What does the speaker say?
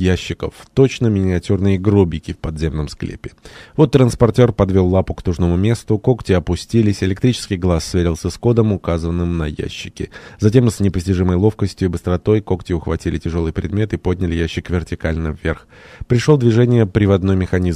ящиков. Точно миниатюрные гробики в подземном склепе. Вот транспортер подвел лапу к нужному месту, когти опустились, электрический глаз сверился с кодом, указанным на ящике. Затем с непостижимой ловкостью и быстротой когти ухватили тяжелый предмет и подняли ящик вертикально вверх. Пришел движение приводной механизм.